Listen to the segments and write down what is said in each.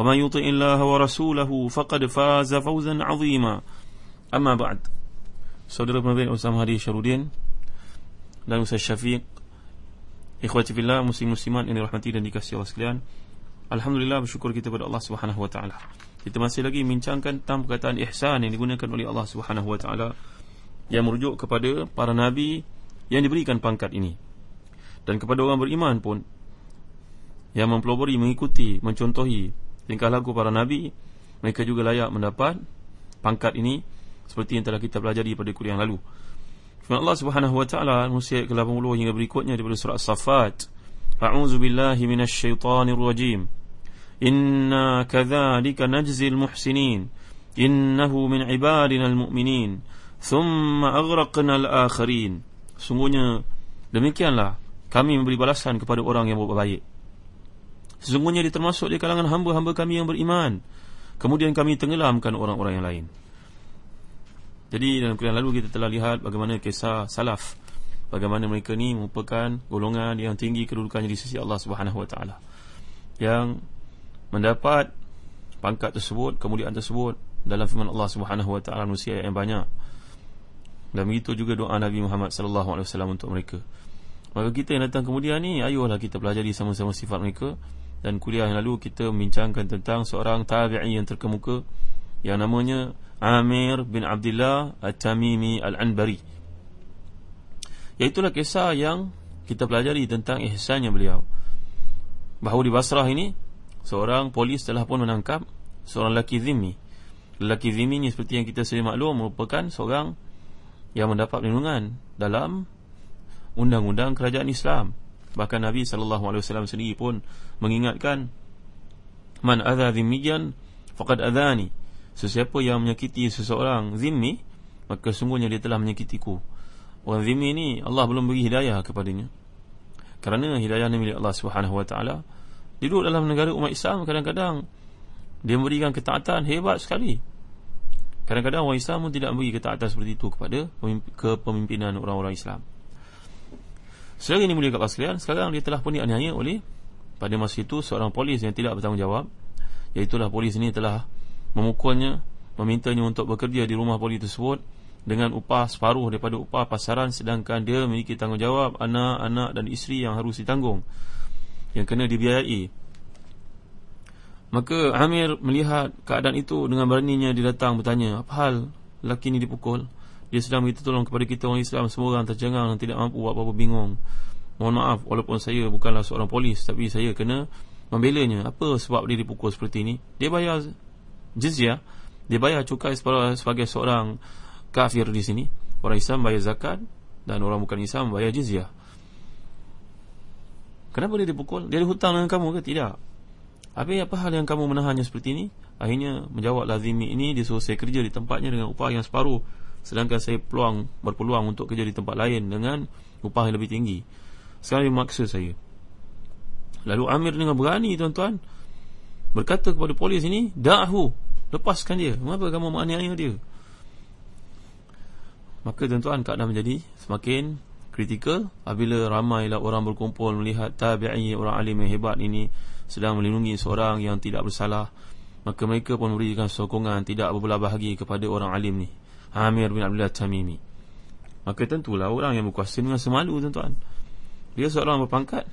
ومن يطع الله ورسوله فقد فاز فوزا عظيما أما بعد Saudara penerbit Ustaz Hadi Syarudin dan Ustaz Syafiq Ikhwati fillah muslim-muslimat yang dirahmati dan dikasihi Allah sekalian Alhamdulillah bersyukur kita kepada Allah Subhanahu wa taala. Kita masih lagi membincangkan tentang perkataan ihsan yang digunakan oleh Allah Subhanahu wa taala yang merujuk kepada para nabi yang diberikan pangkat ini. Dan kepada orang beriman pun yang mempelopori, mengikuti, mencontohi tingkah laku para nabi mereka juga layak mendapat pangkat ini seperti yang telah kita pelajari pada kuliah yang lalu. Firman Allah Subhanahu wa taala ayat ke-80 hingga berikutnya daripada surah As-Saffat. A'udzu billahi minasyaitonir rajim. Inna kadzalika najzil muhsinin. Innahu min ibadina almu'minin. Thumma aghraqna al-akharin sungguhnya demikianlah kami memberi balasan kepada orang yang berbuat baik Sesungguhnya dia termasuk di kalangan hamba-hamba kami yang beriman. Kemudian kami tenggelamkan orang-orang yang lain. Jadi dalam kuliah lalu kita telah lihat bagaimana kisah salaf. Bagaimana mereka ni merupakan golongan yang tinggi kedudukannya di sisi Allah SWT Yang mendapat pangkat tersebut, kemudian tersebut Dalam firman Allah SWT manusia yang banyak. Dan begitu juga doa Nabi Muhammad SAW untuk mereka. Maka kita yang datang kemudian ni Ayolah kita pelajari sama-sama sifat mereka dan kuliah yang lalu kita membincangkan tentang seorang tabi'i yang terkemuka yang namanya Amir bin Abdullah At-Tamimi Al-Anbari. Iaitulah kisah yang kita pelajari tentang ihsannya beliau. Bahawa di Basrah ini seorang polis telah pun menangkap seorang lelaki zimmi. Lelaki zimmi ini seperti yang kita sedia maklum merupakan seorang yang mendapat perlindungan dalam undang-undang kerajaan Islam. Bahkan Nabi SAW sendiri pun mengingatkan Man adha zimmiyan faqad adhani. Sesiapa yang menyakiti seseorang zimmi Maka sungguhnya dia telah menyakitiku. Orang zimmi ni Allah belum beri hidayah kepadanya. Kerana hidayah ni milik Allah SWT Duduk dalam negara umat Islam kadang-kadang Dia memberikan ketaatan hebat sekali. Kadang-kadang orang Islam pun tidak memberi ketaatan seperti itu kepada kepemimpinan orang-orang Islam. Selagi ini mulia kat sekalian Sekarang dia telah pun dianiaya oleh Pada masa itu seorang polis yang tidak bertanggungjawab Iaitulah polis ini telah Memukulnya Memintanya untuk bekerja di rumah polis tersebut Dengan upah separuh daripada upah pasaran Sedangkan dia memiliki tanggungjawab Anak-anak dan isteri yang harus ditanggung Yang kena dibiayai. Maka Amir melihat keadaan itu Dengan beraninya dia datang bertanya Apa hal? Lelaki ini dipukul? Dia sedang minta tolong kepada kita orang Islam Semua orang tercengang dan tidak mampu buat apa-apa bingung Mohon maaf walaupun saya bukanlah seorang polis Tapi saya kena membelanya Apa sebab dia dipukul seperti ini Dia bayar jizyah Dia bayar cukai sebagai seorang kafir di sini Orang Islam bayar zakat Dan orang bukan Islam bayar jizyah Kenapa dia dipukul? Dia ada hutang dengan kamu ke? Tidak Apa, apa hal yang kamu menahannya seperti ini? Akhirnya menjawab lazimi ini Dia suruh saya kerja di tempatnya dengan upah yang separuh Sedangkan saya peluang berpeluang untuk kerja di tempat lain dengan upah yang lebih tinggi. Sekarang dia maksa saya. Lalu Amir dengan berani tuan-tuan berkata kepada polis ini, "Da'hu, lepaskan dia. Mengapa kamu menganiaya dia?" Maka tuan-tuan keadaan menjadi semakin kritikal apabila ramailah orang berkumpul melihat tabi'i orang alim yang hebat ini sedang melindungi seorang yang tidak bersalah maka mereka pun memberikan sokongan tidak berbelah bahagi kepada orang alim ni Amir bin Abdullah Tamimi Maka tentulah orang yang berkuasa dengan semalu tuan-tuan Dia seorang berpangkat.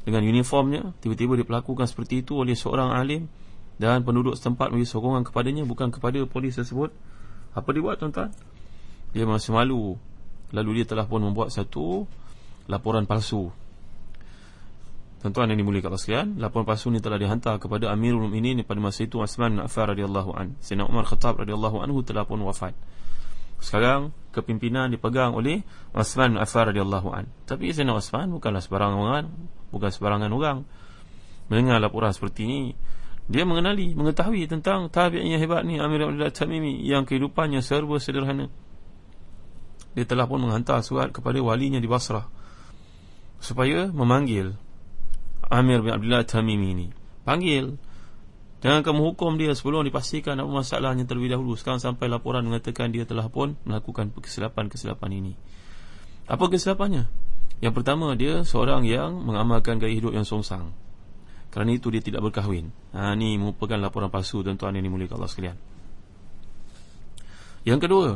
Dengan uniformnya Tiba-tiba dia pelakukan seperti itu oleh seorang alim dan penduduk setempat memberi sokongan kepadanya bukan kepada polis tersebut. Apa dia buat tuan-tuan? Dia masih malu. Lalu dia telah pun membuat satu laporan palsu. Tuan-tuan yang dimuliakan Allah sekalian, laporan palsu ini telah dihantar kepada Amirul Mukminin pada masa itu Uthman bin Affan radhiyallahu an. Sayyidina Umar Khattab radhiyallahu anhu telah pun wafat. Sekarang kepimpinan dipegang oleh Uthman bin Affan radhiyallahu an. Tapi Sayyidina Uthman bukanlah sebarangan orang, bukan sebarangan orang. Mendengar laporan seperti ini, dia mengenali, mengetahui tentang tabi'in yang hebat ni Amir Abdullah Tamimi yang kehidupannya serba sederhana. Dia telah pun menghantar surat kepada walinya di Basrah supaya memanggil Amir bin Abdullah Tamimi ini Panggil Jangan kamu hukum dia sebelum dipastikan apa masalahnya terlebih dahulu Sekarang sampai laporan mengatakan dia telah pun melakukan kesilapan-kesilapan ini. Apa kesilapannya? Yang pertama dia seorang yang mengamalkan gaya hidup yang songsang. Kerana itu dia tidak berkahwin. Ha, Ini merupakan laporan palsu tuan-tuan yang dimuliakan Allah sekalian. Yang kedua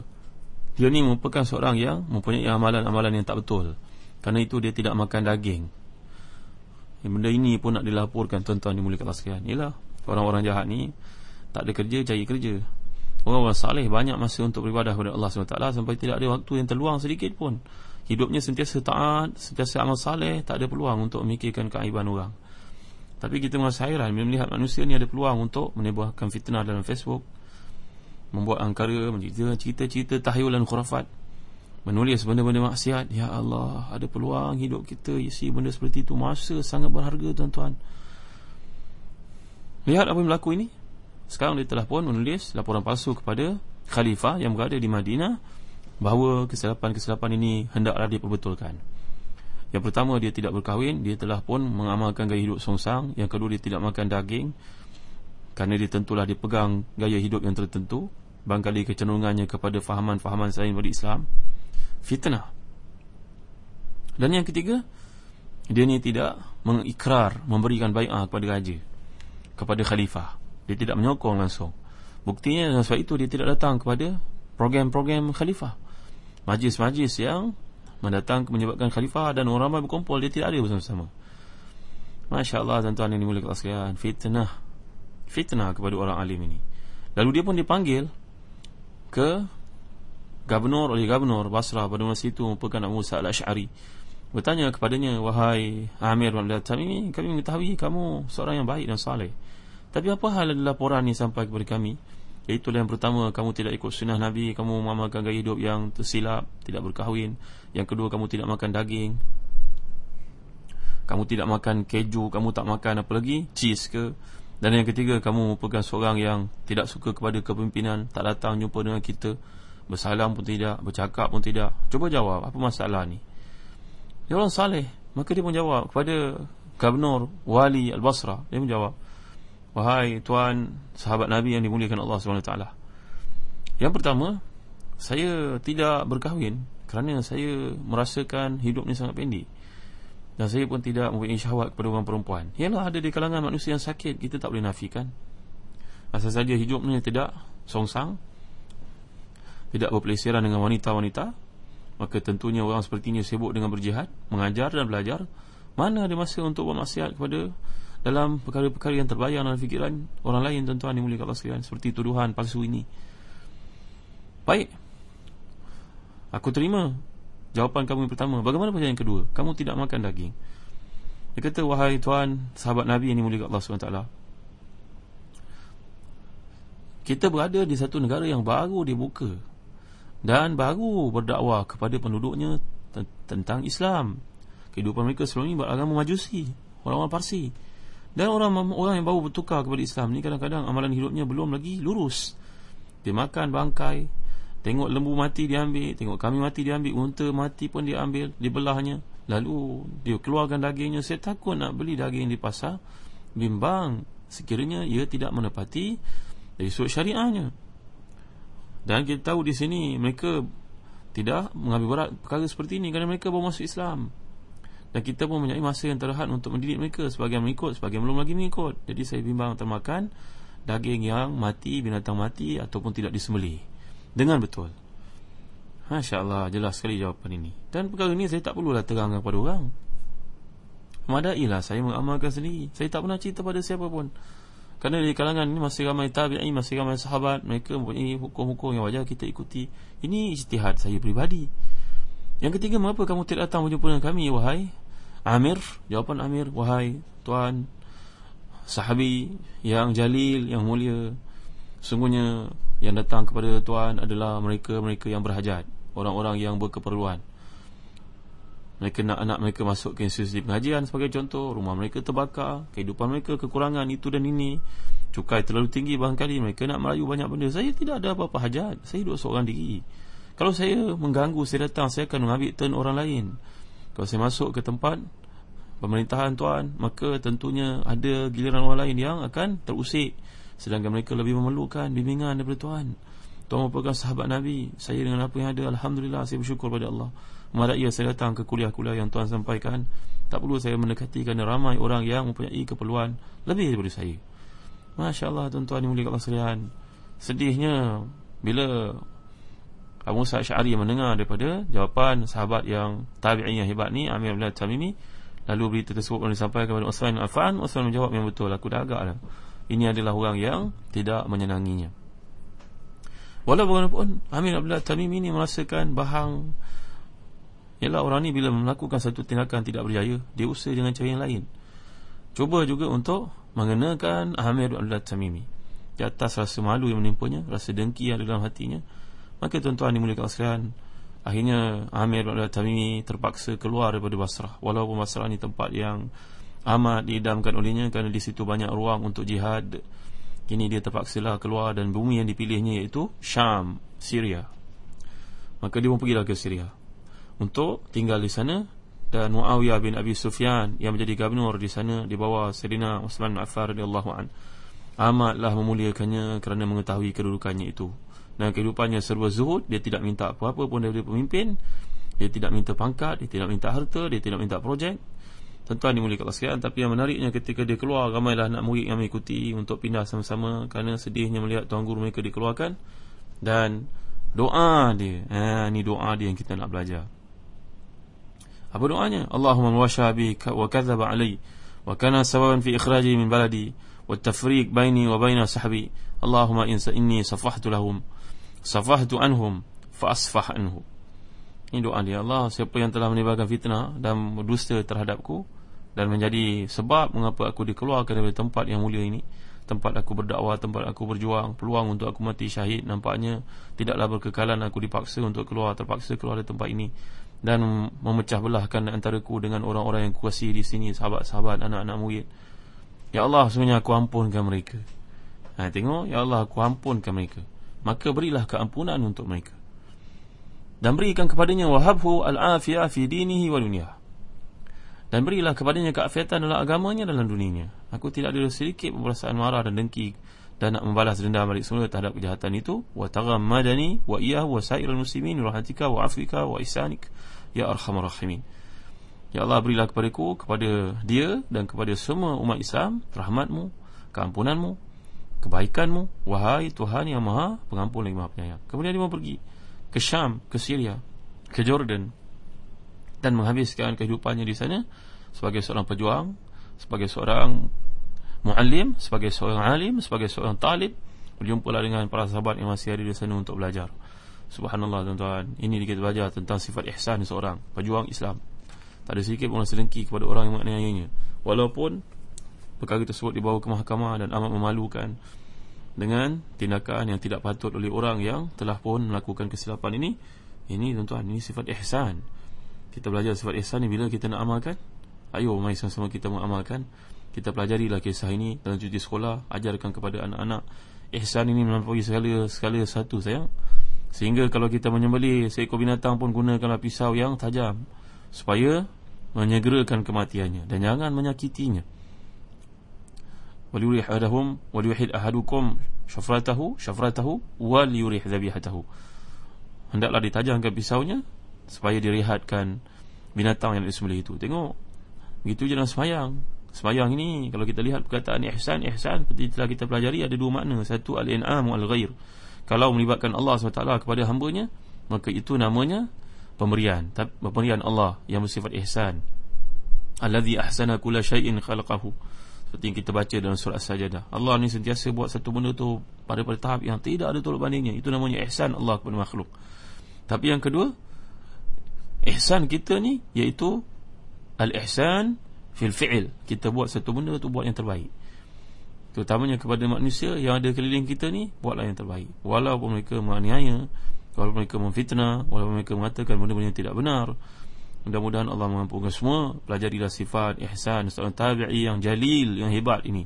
Dia ni merupakan seorang yang mempunyai amalan-amalan yang tak betul. Kerana itu dia tidak makan daging. Benda ini pun nak dilaporkan tuan-tuan dimulakan sekalian. Ialah orang-orang jahat ni Tak ada kerja, cari kerja. Orang-orang salih banyak masa untuk beribadah kepada Allah SWT Sampai tidak ada waktu yang terluang sedikit pun. Hidupnya sentiasa taat Sentiasa amal salih Tak ada peluang untuk memikirkan keaiban orang. Tapi kita merasa hairan Bila melihat manusia ni ada peluang untuk Menebuhkan fitnah dalam Facebook Membuat angkara Cerita-cerita tahayulan khurafat menulis benda-benda maksiat. Ya Allah ada peluang hidup kita isi benda seperti itu. Masa sangat berharga tuan-tuan lihat apa yang berlaku ini. Sekarang dia telah pun menulis laporan palsu kepada khalifah yang berada di Madinah bahawa kesilapan-kesilapan ini hendaklah diperbetulkan. Yang pertama dia tidak berkahwin. Dia telah pun mengamalkan gaya hidup songsang yang kedua dia tidak makan daging. Kerana dia tentulah dipegang gaya hidup yang tertentu bangkali kecenderungannya kepada fahaman-fahaman selain pada Islam. Fitnah. Dan yang ketiga, dia ni tidak mengikrar memberikan bai'ah kepada raja, kepada khalifah. Dia tidak menyokong langsung. Buktinya dengan sebab itu dia tidak datang kepada program-program khalifah. Majlis-majlis yang mendatang menyebabkan khalifah dan orang ramai berkumpul dia tidak ada bersama-sama. Masya-Allah tuan-tuan yang dimuliakan Allah sekalian, fitnah. Fitnah kepada orang alim ini. Lalu dia pun dipanggil ke Gubernur oleh Gubernur Basra pada masa itu merupakan Musa al-Ash'ari bertanya kepadanya wahai Amir bin ini kami mengetahui kamu seorang yang baik dan saleh. Tapi apa hal laporan ini sampai kepada kami? Iaitu yang pertama kamu tidak ikut sunnah Nabi kamu mengamalkan gaya hidup yang tersilap tidak berkahwin. Yang kedua kamu tidak makan daging. Kamu tidak makan keju kamu tak makan apa lagi cheese ke? Dan yang ketiga kamu merupakan seorang yang tidak suka kepada kepimpinan tak datang jumpa dengan kita Bersalam pun tidak Bercakap pun tidak. Cuba jawab Apa masalah ni Dia orang salih. Maka dia pun jawab Kepada Gubernur Wali Al-Basra. Dia jawab Wahai tuan Sahabat Nabi yang dimuliakan Allah SWT Yang pertama Saya tidak berkahwin Kerana saya merasakan Hidup ni sangat pendek. Dan saya pun tidak mempunyai syahwat kepada orang perempuan. Ialah ada di kalangan manusia yang sakit Kita tak boleh nafikan. Asal saja hidupnya tidak songsang tidak berpelesiran dengan wanita-wanita maka tentunya orang seperti ini sibuk dengan berjihad mengajar dan belajar. Mana ada masa untuk bermaksiat kepada dalam perkara-perkara yang terbayang dalam fikiran orang lain tuan-tuan dimuliakan Allah sekalian seperti tuduhan palsu ini. Baik. Aku terima jawapan kamu yang pertama. Bagaimana perkara yang kedua? Kamu tidak makan daging. Dia kata wahai tuan sahabat Nabi yang dimuliakan Allah SWT kita berada di satu negara yang baru dibuka dan baru berdakwah kepada penduduknya tentang Islam. Kehidupan mereka sebelum ini beragama Majusi, orang-orang Parsi. Dan orang orang yang baru bertukar kepada Islam ni kadang-kadang amalan hidupnya belum lagi lurus. Dia makan bangkai, tengok lembu mati diambil, tengok kami mati diambil, unta mati pun diambil, dibelahnya. Lalu dia keluarkan dagingnya. Saya takut nak beli daging di pasar, bimbang sekiranya ia tidak menepati dari sudut syariahnya. Dan kita tahu di sini mereka tidak mengambil berat perkara seperti ini kerana mereka baru masuk Islam. Dan kita pun mempunyai masa yang terhad untuk mendidik mereka sebagian mengikut, sebagian belum lagi mengikut. Jadi saya bimbang termakan daging yang mati, binatang mati ataupun tidak disembelih. Dengan betul. Masya Allah, jelas sekali jawapan ini. Dan perkara ini saya tak perlulah terangkan kepada orang. Madailah saya mengamalkan sendiri. Saya tak pernah cerita pada siapa pun. Kerana di kalangan ini masih ramai tabi'i, masih ramai sahabat Mereka mempunyai hukum-hukum yang wajar kita ikuti. Ini ijtihad saya pribadi Yang ketiga, mengapa kamu tidak datang berjumpa dengan kami, wahai Amir? Jawapan Amir, wahai Tuan Sahabi yang jalil, yang mulia. Sungguhnya yang datang kepada Tuan adalah mereka-mereka yang berhajat Orang-orang yang berkeperluan mereka nak anak mereka masuk ke institusi pengajian sebagai contoh Rumah mereka terbakar Kehidupan mereka kekurangan itu dan ini. Cukai terlalu tinggi barangkali Mereka nak merayu banyak benda. Saya tidak ada apa-apa hajat. Saya duduk seorang diri. Kalau saya mengganggu Saya datang Saya akan mengambil turn orang lain. Kalau saya masuk ke tempat Pemerintahan tuan Maka tentunya ada giliran orang lain Yang akan terusik. Sedangkan mereka lebih memerlukan bimbingan daripada tuan. Tuan merupakan sahabat Nabi. Saya dengan apa yang ada Alhamdulillah saya bersyukur pada Allah Malah ia saya datang ke kuliah-kuliah yang tuan sampaikan Tak perlu saya mendekati kerana ramai orang yang mempunyai keperluan Lebih daripada saya. Masya Allah tuan-tuan yang mulia Allah sekalian. Sedihnya Bila Abu Sa'ad Syari mendengar daripada Jawapan sahabat yang tabi'in yang hebat ni Amir bin Tamimi Lalu berita tersebut pun disampaikan kepada Osman Affan Osman menjawab yang betul Aku dah agak lah. Ini adalah orang yang tidak menyenanginya. Walau bagaimanapun Amir Abdullah Tamimi ini merasakan bahang Ialah orang ni bila melakukan satu tindakan tidak berjaya Dia usaha dengan cara yang lain. Cuba juga untuk mengenakan Amir Abdullah Tamimi. Di atas rasa malu yang menimpanya Rasa dengki yang ada dalam hatinya Maka tuan-tuan dimulakan sekalian Akhirnya Amir Abdullah Tamimi terpaksa keluar daripada Basrah. Walaupun Basrah ni tempat yang amat diidamkan olehnya Kerana di situ banyak ruang untuk jihad. Kini dia terpaksa lah keluar dan bumi yang dipilihnya iaitu Syam, Syria. Maka dia pun pergilah ke Syria untuk tinggal di sana dan Muawiyah bin Abi Sufyan yang menjadi gubernur di sana di bawah Sayyidina Uthman bin Affan radhiyallahu an amatlah memuliakannya kerana mengetahui kedudukannya itu. Dan kehidupannya serba zuhud dia tidak minta apa-apa pun dari pemimpin dia tidak minta pangkat dia tidak minta harta dia tidak minta projek. Tentuan dimuliakan sekalian Tapi yang menariknya ketika dia keluar Ramailah anak murid yang mengikuti Untuk pindah sama-sama Kerana sedihnya melihat tuan guru mereka dikeluarkan. Dan doa dia eh, Ini doa dia yang kita nak belajar apa doanya? Allahumma washa bi wa kadzaba alai wa kana sababan fi ikhraji min baladi wa tafriq baini wa baina sahbi. Allahumma insa inni safahtu lahum safahtu anhum fa asfah anhu. Ini doa dia Allah siapa yang telah menimbulkan fitnah dan berdusta terhadapku dan menjadi sebab mengapa aku dikeluarkan dari tempat yang mulia ini tempat aku berdakwah, tempat aku berjuang, peluang untuk aku mati syahid nampaknya tidaklah berkekalan aku dipaksa untuk keluar terpaksa keluar dari tempat ini dan memecah belahkan antara ku dengan orang-orang yang kuasi di sini sahabat-sahabat anak-anak murid. Ya Allah sebenarnya aku ampunkan mereka. Ha tengok ya Allah aku ampunkan mereka. Maka berilah keampunan untuk mereka. Dan berikan kepadanya wahabhu al-afiyah fi dinihi wa dunyah dan berilah kepadanya keafiatan dalam agamanya dalam dunianya. Aku tidak ada sedikit perasaan marah dan dengki dan nak membalas dendam balik semula terhadap kejahatan itu. Wa taghammadani wa iyyahu wa sa'irul muslimin rahmatika wa afika wa ihsanik ya arhamar rahimin. Ya Allah berilah kepadaku kepada dia dan kepada semua umat Islam rahmatmu keampunanmu kebaikanmu. Wahai Tuhan yang maha pengampun lagi maha penyayang. Kemudian dia mau pergi ke Syam ke Syria ke Jordan dan menghabiskan kehidupannya di sana sebagai seorang pejuang sebagai seorang muallim sebagai seorang alim sebagai seorang talib. Berjumpalah dengan para sahabat yang masih ada di sana untuk belajar subhanallah tuan-tuan. Ini kita belajar tentang sifat ihsan seorang pejuang Islam. Tak ada sedikit pun rasa dengki kepada orang yang menganiayanya. Walaupun perkara tersebut dibawa ke mahkamah dan amat memalukan dengan tindakan yang tidak patut oleh orang yang telah pun melakukan kesilapan ini. Ini tuan-tuan ini sifat ihsan. Kita belajar sifat ihsan ni bila kita nak amalkan? Ayo mari sama-sama kita mengamalkan. Kita pelajarilah kisah ini dalam cuti sekolah. Ajarkan kepada anak-anak. Ihsan ini melampaui segala segala satu sayang sehingga kalau kita menyembelih seekor binatang pun gunakanlah pisau yang tajam supaya menyegerakan kematiannya dan jangan menyakitinya. Waliyurih ahadahum waliyuhid ahadukum syafratahu syafratahu waliyurih zabihatahu. Hendaklah ditajamkan pisaunya supaya direhatkan binatang yang disembelih itu. Tengok begitu je dalam semayang. Semayang ini kalau kita lihat perkataan ihsan ihsan seperti telah kita pelajari ada dua makna. Satu al-in'am wal-ghair. Kalau melibatkan Allah SWT kepada hamba-Nya maka itu namanya pemberian. Pemberian Allah yang bersifat ihsan. Allazi ahsana kulla syai'in khalaqahu. seperti yang kita baca dalam surah As-Sajadah Allah ni sentiasa buat satu benda tu pada pada tahap yang tidak ada tolak bandingnya. Itu namanya ihsan Allah kepada makhluk. Tapi yang kedua ihsan kita ni iaitu al-ihsan fil fi'il. Kita buat satu benda tu buat yang terbaik terutamanya kepada manusia yang ada keliling kita ni buatlah yang terbaik. Walaupun mereka menganiaya walaupun mereka memfitnah walaupun mereka mengatakan benda-benda yang tidak benar mudah-mudahan Allah mengampunkan semua. Pelajarilah sifat ihsan seorang tabi'i yang jalil yang hebat ini.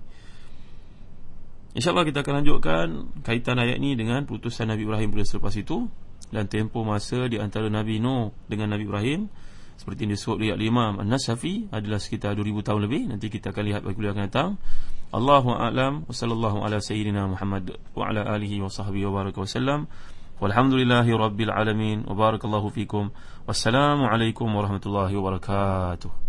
InsyaAllah kita akan lanjutkan kaitan ayat ini dengan putusan Nabi Ibrahim pada selepas itu dan tempoh masa di antara Nabi Nuh dengan Nabi Ibrahim seperti yang disebut oleh Imam An-Nasafi adalah sekitar 2000 tahun lebih. Nanti kita akan lihat pada kuliah akan datang. Allahu a'lam wa sallallahu ala sayyidina Muhammad wa ala alihi wa sahbihi wa baraka wasallam walhamdulillahi rabbil alamin wa barakallahu fikum. Wassalamu alaikum warahmatullahi wabarakatuh